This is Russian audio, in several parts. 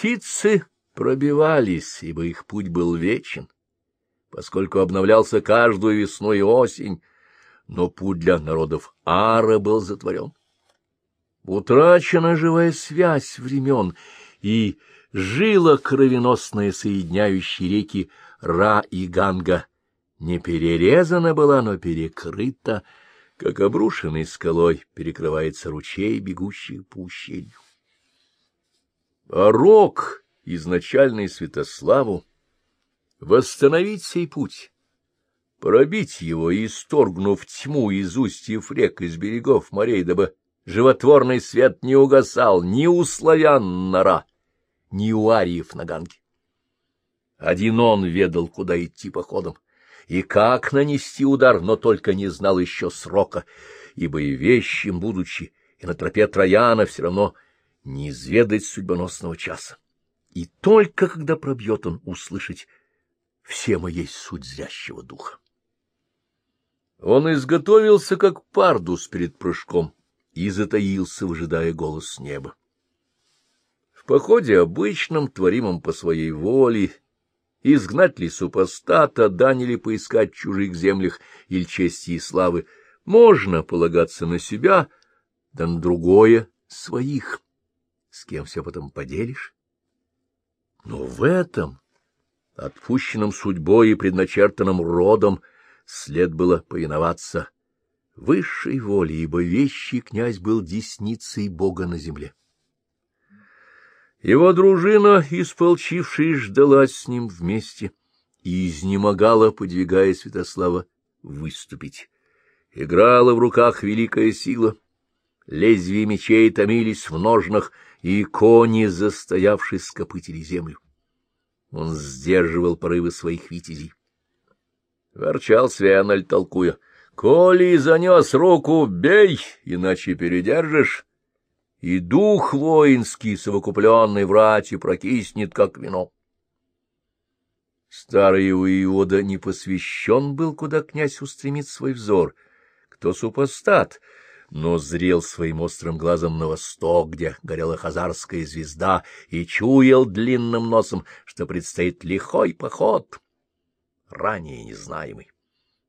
Птицы пробивались, ибо их путь был вечен, поскольку обновлялся каждую весну и осень, но путь для народов Ара был затворен. Утрачена живая связь времен, и жила кровеносная соединяющая реки Ра и Ганга не перерезана была, но перекрыта, как обрушенной скалой перекрывается ручей, бегущий по ущелью. А рок, изначальный Святославу, восстановить сей путь, пробить его, исторгнув тьму из устьев рек, из берегов морей, дабы животворный свет не угасал ни у славян нора, ни у ариев на ганге. Один он ведал, куда идти походом, и как нанести удар, но только не знал еще срока, ибо и вещим будучи, и на тропе Трояна все равно не изведать судьбоносного часа. И только когда пробьет он услышать все моей суть зрящего духа. Он изготовился, как пардус перед прыжком, и затаился, выжидая голос неба. В походе обычном, творимом по своей воле, изгнать ли супостата, дань ли поискать в чужих землях или чести и славы, можно полагаться на себя, да на другое — своих. С кем все потом поделишь? Но в этом, отпущенном судьбой и предначертанном родом, след было повиноваться высшей воле, ибо вещий князь был десницей Бога на земле. Его дружина, исполчившись, ждала с ним вместе и изнемогала, подвигая Святослава выступить. Играла в руках великая сила, лезвия мечей томились в ножнах, и кони, застоявшись, скопытили землю. Он сдерживал порывы своих витязей. Ворчал Свеналь, толкуя. — Коли занес руку, бей, иначе передержишь и дух воинский, совокупленный в рати, прокиснет, как вино. Старый Иуда не посвящен был, куда князь устремит свой взор, кто супостат, но зрел своим острым глазом на восток, где горела хазарская звезда, и чуял длинным носом, что предстоит лихой поход, ранее незнаемый.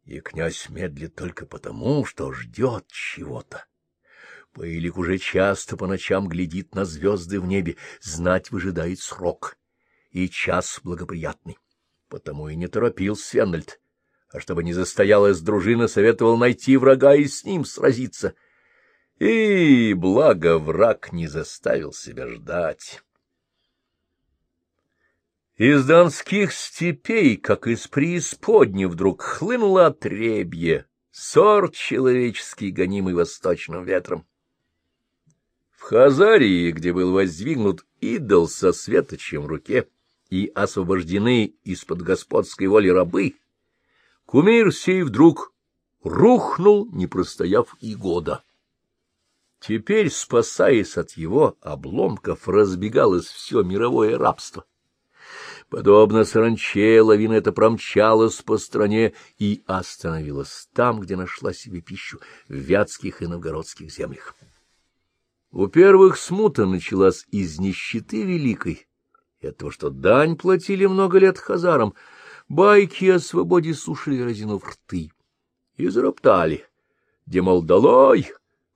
И князь медлит только потому, что ждет чего-то. Паилик уже часто по ночам глядит на звезды в небе, знать выжидает срок, и час благоприятный. Потому и не торопил Свенальд, а чтобы не застоялась дружина, советовал найти врага и с ним сразиться. И, благо, враг не заставил себя ждать. Из донских степей, как из преисподней, вдруг хлынуло отребье, сорт человеческий, гонимый восточным ветром. В Хазарии, где был воздвигнут идол со светочем в руке и освобождены из-под господской воли рабы, кумир сей вдруг рухнул, не простояв и года. Теперь, спасаясь от его обломков, разбегалось все мировое рабство. Подобно саранче, лавина эта промчалась по стране и остановилась там, где нашла себе пищу, в вятских и новгородских землях. У первых смута началась из нищеты великой, этого, что дань платили много лет хазарам, байки о свободе слушали разинув рты и зароптали, где, мол, долой,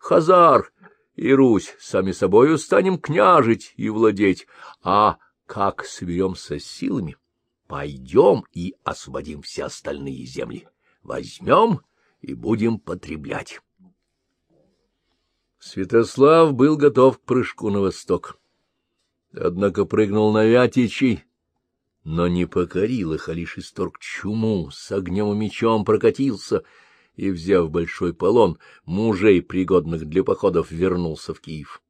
хазар и Русь, сами собою станем княжить и владеть, а как соберемся силами, пойдем и освободим все остальные земли, возьмем и будем потреблять. Святослав был готов к прыжку на восток. Однако прыгнул на Вятичи, но не покорил их, а лишь исторг чуму, с огнем и мечом прокатился и, взяв большой полон, мужей, пригодных для походов, вернулся в Киев.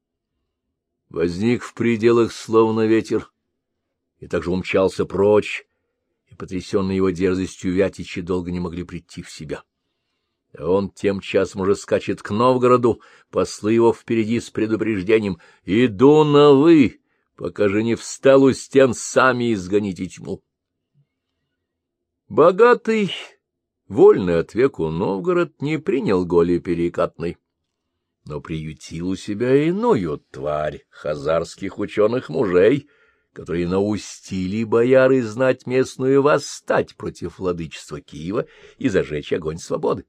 Возник в пределах словно ветер, и также умчался прочь, и, потрясенные его дерзостью, Вятичи долго не могли прийти в себя. А он тем часом уже скачет к Новгороду, послы его впереди с предупреждением «Иду на вы, пока же не встал у стен, сами изгоните тьму». Богатый, вольный от веку Новгород не принял голи перекатной, но приютил у себя иную тварь хазарских ученых мужей, которые наустили бояры знать местную восстать против владычества Киева и зажечь огонь свободы.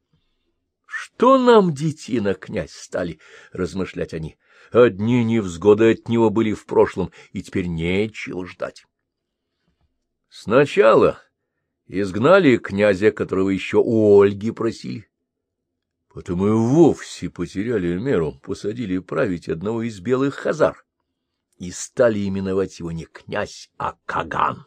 Что нам, детина, князь, стали, — размышлять они. Одни невзгоды от него были в прошлом, и теперь нечего ждать. Сначала изгнали князя, которого еще у Ольги просили. Потом и вовсе потеряли меру, посадили править одного из белых хазар и стали именовать его не князь, а Каган.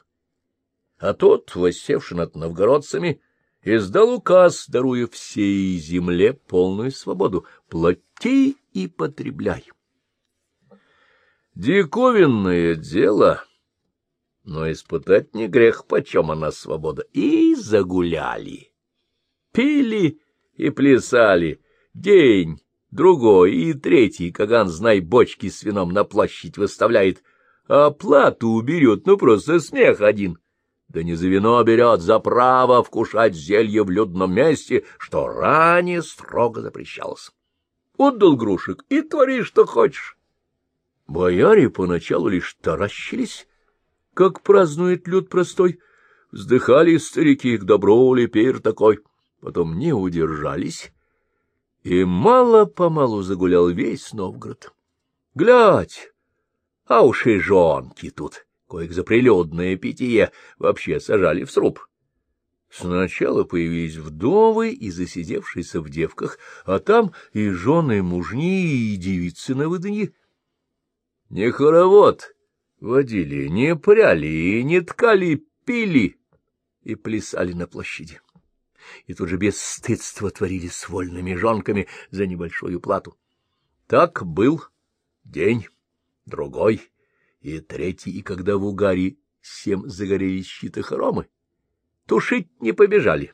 А тот, воссевший над новгородцами, издал указ, даруя всей земле полную свободу — плати и потребляй. Диковинное дело, но испытать не грех, почем она свобода. И загуляли, пили и плясали день, другой и третий, Каган, знай, бочки с вином на площадь выставляет, а плату уберет, ну просто смех один — да не за вино берет, за право вкушать зелье в людном месте, что ранее строго запрещалось. Отдал грушек и твори, что хочешь. Бояре поначалу лишь таращились, как празднует люд простой. Вздыхали старики, к добру ли пир такой. Потом не удержались, и мало-помалу загулял весь Новгород. Глядь, а уж и жонки тут коих за прилюдное питье вообще сажали в сруб. Сначала появились вдовы и засидевшиеся в девках, а там и жены, мужни, и девицы на выданье. Не хоровод водили, не пряли, не ткали, пили и плясали на площади. И тут же без стыдства творили с вольными жонками за небольшую плату. Так был день, другой — и третий, и когда в угаре всем загорелись щиты хоромы. Тушить не побежали,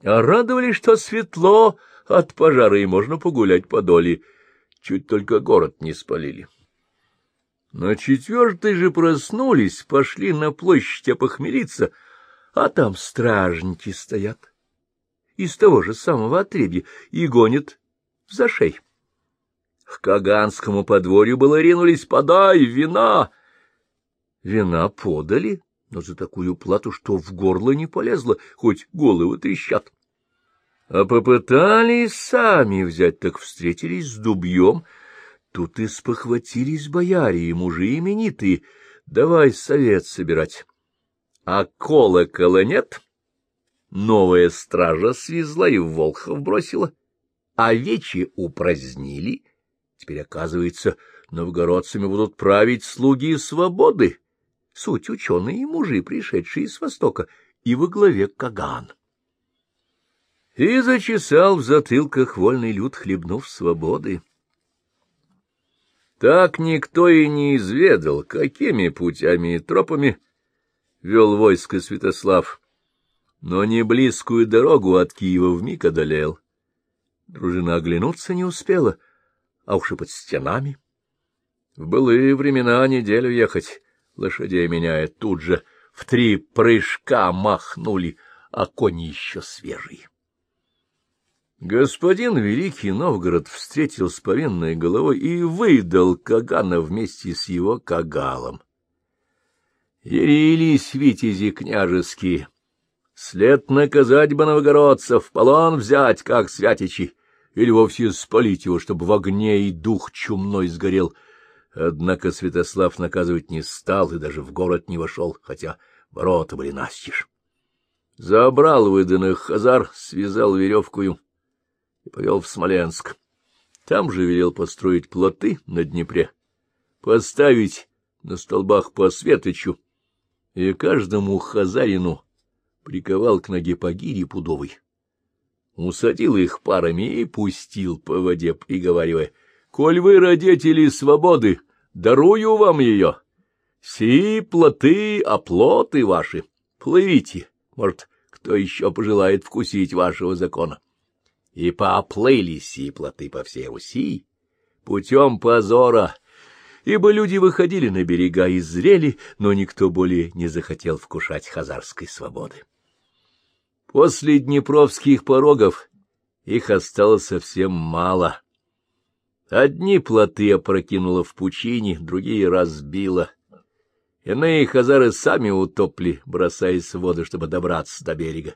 а радовали, что светло от пожара, и можно погулять по доле. Чуть только город не спалили. На четвертый же проснулись, пошли на площадь опохмелиться, а там стражники стоят. Из того же самого отребья и гонят в зашей. К Каганскому подворью было ринулись «Подай вина!» Вина подали, но за такую плату, что в горло не полезло, хоть головы трещат. А попытались сами взять, так встретились с дубьем. Тут и спохватились бояре и мужи именитые. Давай совет собирать. А колокола нет? Новая стража свезла и Волхов бросила. А вечи упразднили. Теперь, оказывается, новгородцами будут править слуги свободы суть ученые и мужи, пришедшие с Востока, и во главе Каган. И зачесал в затылках вольный люд, хлебнув свободы. Так никто и не изведал, какими путями и тропами вел войско Святослав, но не близкую дорогу от Киева вмиг одолел. Дружина оглянуться не успела, а уж и под стенами. В былые времена неделю ехать, лошадей меняя, тут же в три прыжка махнули, а кони еще свежие. Господин Великий Новгород встретил с повинной головой и выдал Кагана вместе с его Кагалом. Ярились витязи княжеские, след наказать бы новгородцев, полон взять, как святичи, или вовсе спалить его, чтобы в огне и дух чумной сгорел — Однако Святослав наказывать не стал и даже в город не вошел, хотя ворота были настежь. Забрал выданных хазар, связал веревкую и повел в Смоленск. Там же велел построить плоты на Днепре, поставить на столбах по светочу, и каждому хазарину приковал к ноге по гире пудовой. Усадил их парами и пустил по воде, приговаривая — Коль вы, родители свободы, дарую вам ее. Си плоты, оплоты ваши. Плывите, может, кто еще пожелает вкусить вашего закона. И поплыли си плоты по всей Руси путем позора, ибо люди выходили на берега и зрели, но никто более не захотел вкушать хазарской свободы. После днепровских порогов их осталось совсем мало — Одни плоты опрокинула в пучине, другие разбила. Иные хазары сами утопли, бросаясь в воду, чтобы добраться до берега.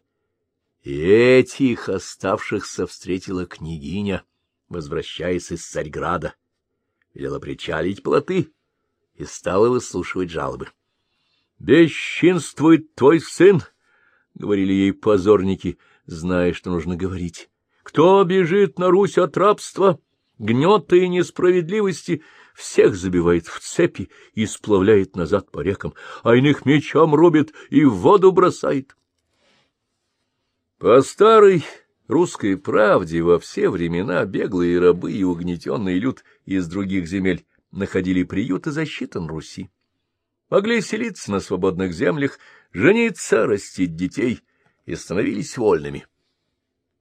И этих оставшихся встретила княгиня, возвращаясь из Царьграда. Велела причалить плоты и стала выслушивать жалобы. — Бесчинствует твой сын, — говорили ей позорники, зная, что нужно говорить. — Кто бежит на Русь от рабства, гнета и несправедливости, всех забивает в цепи и сплавляет назад по рекам, а иных мечом рубит и в воду бросает. По старой русской правде во все времена беглые рабы и угнетенный люд из других земель находили приют и защиту на Руси могли селиться на свободных землях, жениться, растить детей и становились вольными.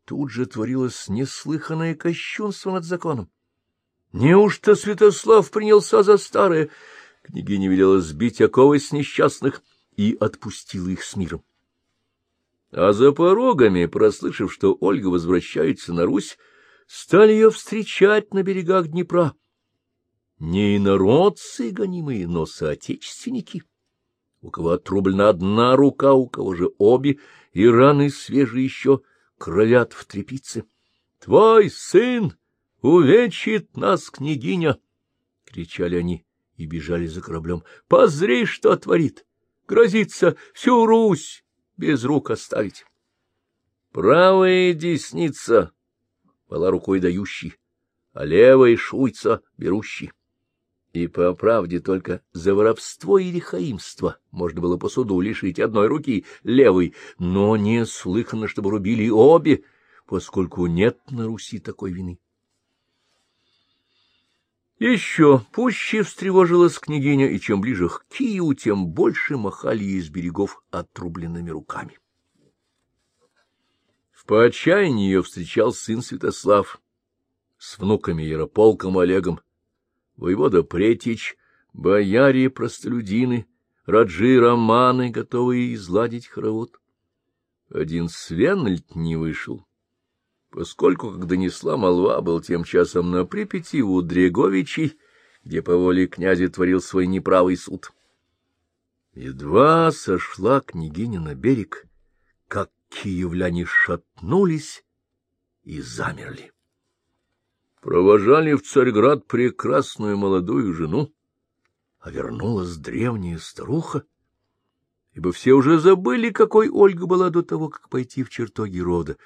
Тут же творилось неслыханное кощунство над законом. Неужто Святослав принялся за старое? Княгиня велела сбить оковы с несчастных и отпустила их с миром. А за порогами, прослышав, что Ольга возвращается на Русь, стали ее встречать на берегах Днепра не инородцы гонимые, но соотечественники, у кого отрублена одна рука, у кого же обе, и раны свежие еще кровят в трепице. — Твой сын увечит нас, княгиня! — кричали они и бежали за кораблем. — Позри, что творит! Грозится всю Русь без рук оставить. Правая десница была рукой дающей, а левая шуйца берущий. И по правде только за воровство или хаимство можно было по суду лишить одной руки, левой, но не слыхано, чтобы рубили обе, поскольку нет на Руси такой вины. Еще пуще встревожилась княгиня, и чем ближе к Киеву, тем больше махали из берегов отрубленными руками. В поотчаянии ее встречал сын Святослав с внуками Ярополком Олегом, воевода Претич, бояре, простолюдины, раджи, романы, готовые изладить хоровод. Один Свенальд не вышел, поскольку, как донесла молва, был тем часом на Припяти у Дреговичей, где по воле князя творил свой неправый суд. Едва сошла княгиня на берег, как киевляне шатнулись и замерли провожали в Царьград прекрасную молодую жену, а вернулась древняя старуха, ибо все уже забыли, какой Ольга была до того, как пойти в чертоги рода,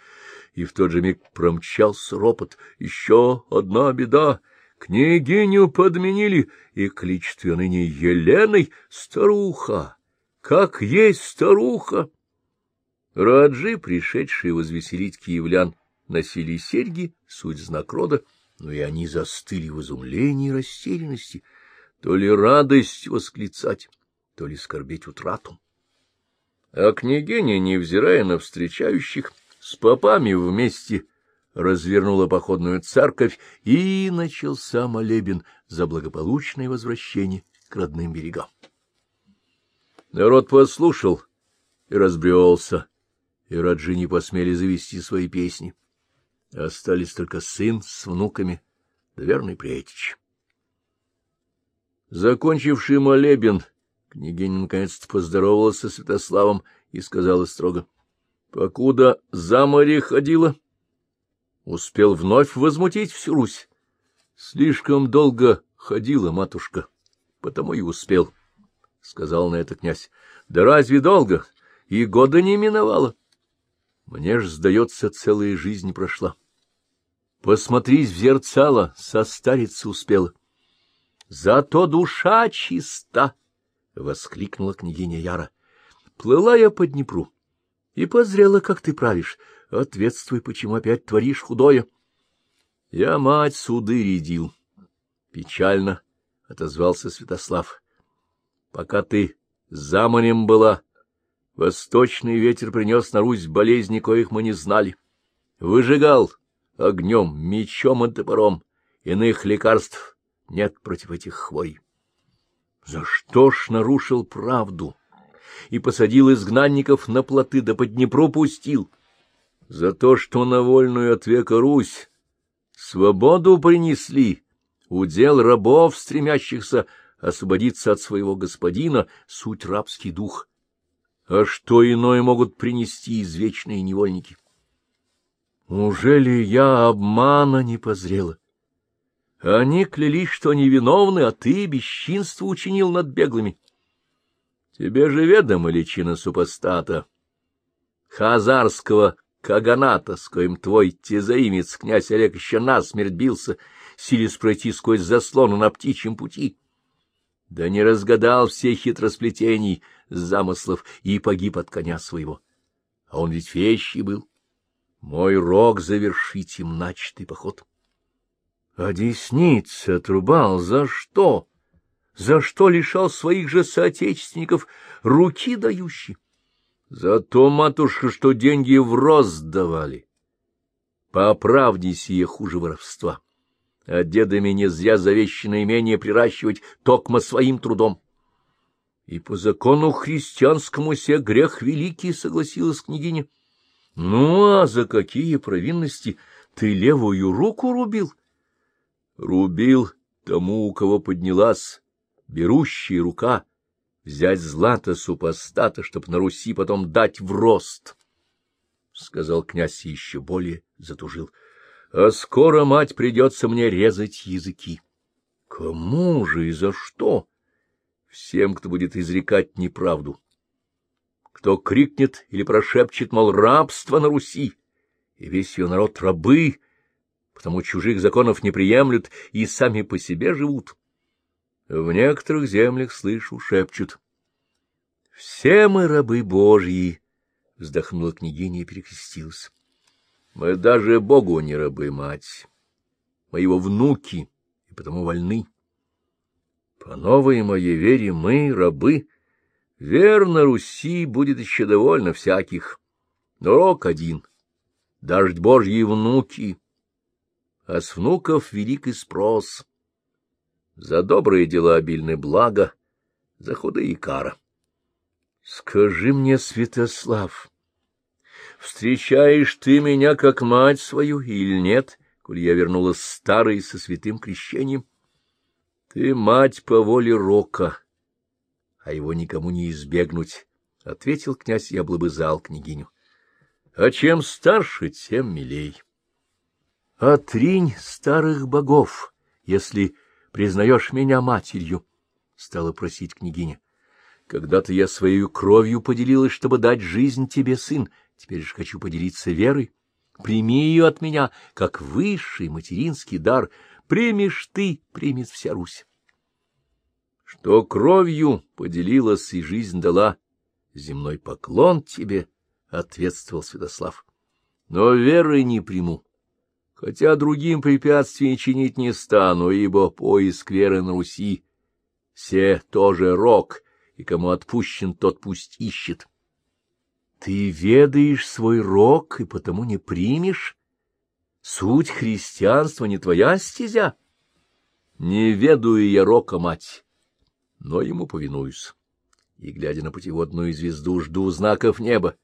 и в тот же миг промчался ропот «Еще одна беда!» Княгиню подменили, и кличет ее ныне Еленой старуха. Как есть старуха! Раджи, пришедшие возвеселить киевлян, носили серьги, суть знак рода, но и они застыли в изумлении и растерянности, то ли радость восклицать, то ли скорбеть утрату. А княгиня, невзирая на встречающих, с попами вместе развернула походную церковь, и начался молебен за благополучное возвращение к родным берегам. Народ послушал и разбрелся, и Раджи не посмели завести свои песни. Остались только сын с внуками, да верный приятич. Закончивший молебен, княгиня наконец-то поздоровалась со Святославом и сказала строго, — Покуда за море ходила, успел вновь возмутить всю Русь. Слишком долго ходила матушка, потому и успел, — сказал на это князь. — Да разве долго? И года не миновало. Мне ж, сдается, целая жизнь прошла. Посмотрись в зерцало, состариться успела. Зато душа чиста! — воскликнула княгиня Яра. Плыла я по Днепру и позрела, как ты правишь. Ответствуй, почему опять творишь худое. Я мать суды рядил. Печально отозвался Святослав. Пока ты за морем была, Восточный ветер принес на Русь болезни, коих мы не знали. Выжигал огнем, мечом и топором. Иных лекарств нет против этих хворей. За что ж нарушил правду и посадил изгнанников на плоты, да по Днепру пустил? За то, что на вольную от века Русь свободу принесли, удел рабов, стремящихся освободиться от своего господина — суть рабский дух. А что иное могут принести извечные невольники? Ужели я обмана не позрела? Они клялись, что невиновны, а ты бесчинство учинил над беглыми. Тебе же ведома личина супостата, хазарского каганата, с коим твой тезаимец, князь Олег, еще насмерть бился, силясь пройти сквозь заслону на птичьем пути. Да не разгадал все хитросплетений замыслов и погиб от коня своего. А он ведь вещий был. Мой рог завершить им начатый поход. А десница отрубал за что? За что лишал своих же соотечественников руки дающий? За то, матушка, что деньги в рост давали. По правде сие хуже воровства. А дедами не зря завещанное имение приращивать токмо своим трудом. И по закону христианскому се грех великий, согласилась княгиня. Ну, а за какие провинности ты левую руку рубил? Рубил тому, у кого поднялась берущая рука, взять злато супостата, чтоб на Руси потом дать в рост, — сказал князь и еще более затужил. — А скоро, мать, придется мне резать языки. — Кому же и за что? Всем, кто будет изрекать неправду. Кто крикнет или прошепчет, мол, рабство на Руси, и весь ее народ рабы, потому чужих законов не приемлют и сами по себе живут. В некоторых землях, слышу, шепчут. — Все мы рабы Божьи, — вздохнула княгиня и перекрестилась. — Мы даже Богу не рабы, мать. Мы его внуки, и потому вольны. По новой моей вере мы рабы. Верно, Руси будет еще довольно всяких, но рок один. Дождь Божьи внуки, а с внуков великий спрос. За добрые дела обильны блага, за худые кара. Скажи мне, Святослав, встречаешь ты меня как мать свою или нет, коль я вернулась старой со святым крещением? Ты мать по воле рока, а его никому не избегнуть, — ответил князь и облобызал княгиню. А чем старше, тем милей. Отринь старых богов, если признаешь меня матерью? — стала просить княгиня. — Когда-то я своей кровью поделилась, чтобы дать жизнь тебе, сын. Теперь же хочу поделиться верой. Прими ее от меня, как высший материнский дар. Примешь ты, примет вся Русь. Что кровью поделилась и жизнь дала, земной поклон тебе, — ответствовал Святослав. Но веры не приму хотя другим препятствий чинить не стану, ибо поиск веры на Руси — все тоже рок, и кому отпущен, тот пусть ищет. Ты ведаешь свой рок и потому не примешь? Суть христианства не твоя стезя? Не ведаю я рока, мать, но ему повинуюсь. И, глядя на путеводную звезду, жду знаков неба.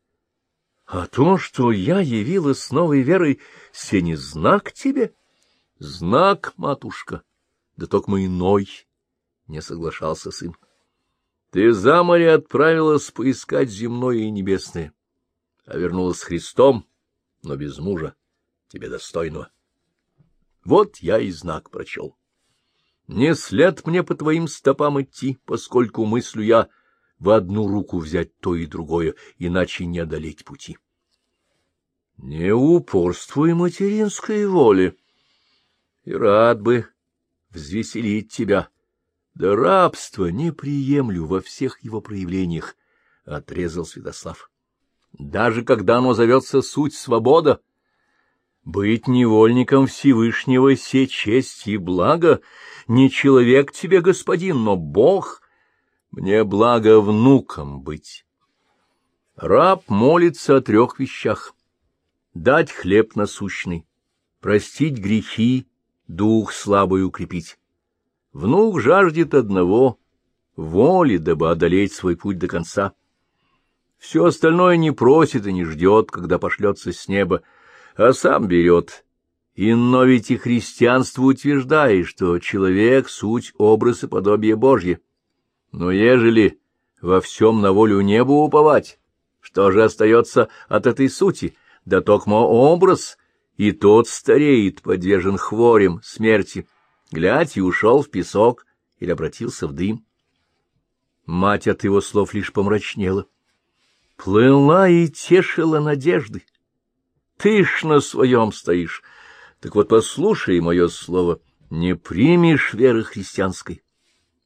А то, что я явилась с новой верой, все не знак тебе? Знак, матушка, да только иной, — не соглашался сын. Ты за море отправилась поискать земное и небесное, а вернулась с Христом, но без мужа, тебе достойного. Вот я и знак прочел. Не след мне по твоим стопам идти, поскольку мыслю я в одну руку взять то и другое, иначе не одолеть пути. Не упорствуй материнской воли. И рад бы взвеселить тебя. Да рабство не приемлю во всех его проявлениях, — отрезал Святослав. Даже когда оно зовется суть свобода, быть невольником Всевышнего се честь и благо, не человек тебе, господин, но Бог — мне благо внуком быть. Раб молится о трех вещах. Дать хлеб насущный, простить грехи, дух слабый укрепить. Внук жаждет одного — воли, дабы одолеть свой путь до конца. Все остальное не просит и не ждет, когда пошлется с неба, а сам берет Ино ведь и христианство утверждает, что человек — суть образ и подобие Божье. Но ежели во всем на волю небу уповать, что же остается от этой сути? Да токмо образ, и тот стареет, подвержен хворям, смерти. Глядь, и ушел в песок или обратился в дым. Мать от его слов лишь помрачнела. Плыла и тешила надежды. Ты ж на своем стоишь. Так вот послушай мое слово, не примешь веры христианской.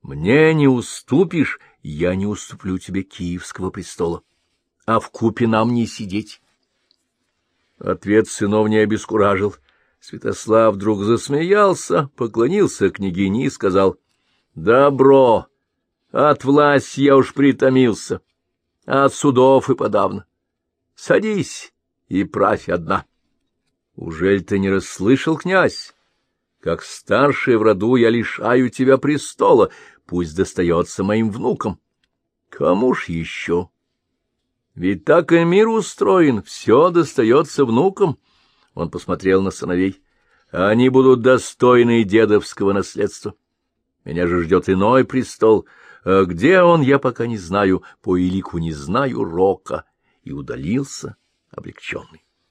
Мне не уступишь, я не уступлю тебе Киевского престола, а в купе нам не сидеть. Ответ сынов не обескуражил. Святослав вдруг засмеялся, поклонился княгине и сказал, — Добро! От власти я уж притомился, а от судов и подавно. Садись и правь одна. Ужель ты не расслышал, князь? Как старший в роду я лишаю тебя престола, пусть достается моим внукам. Кому ж еще? Ведь так и мир устроен, все достается внукам. Он посмотрел на сыновей. Они будут достойны дедовского наследства. Меня же ждет иной престол. А где он, я пока не знаю, по элику не знаю рока. И удалился облегченный.